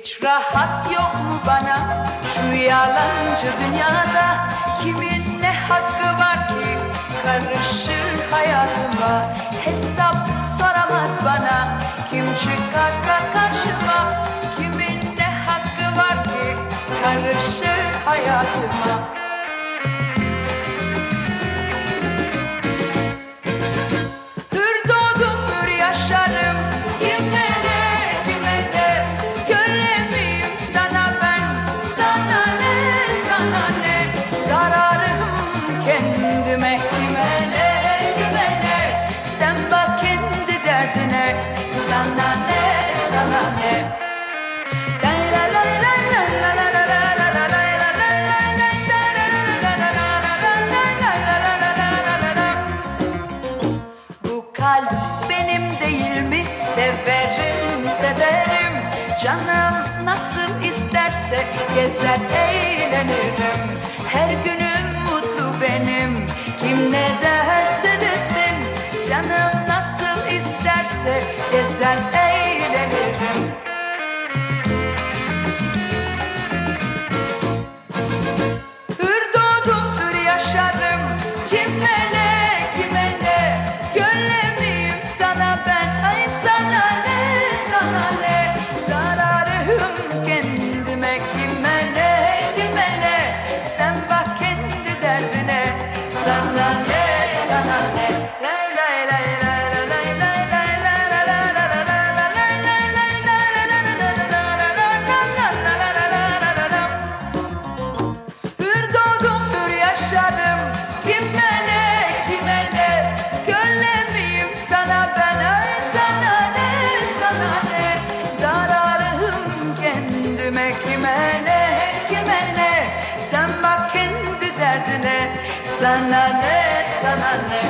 Hiç rahat yok mu bana? Şu yalancı dünyada Kimin ne hakkı var ki? Karışır hayatıma Hesap soramaz bana. Kim çıkarsa karşı güme Gümele gümele Sen bak kendi derdine Sana ne sana ne Bu kalp benim değil mi? Severim severim Canım nasıl isterse Gezer eğlenirim gezer Kime kime ne kime ne? Sen bak kendi derdine Sana ne sana ne?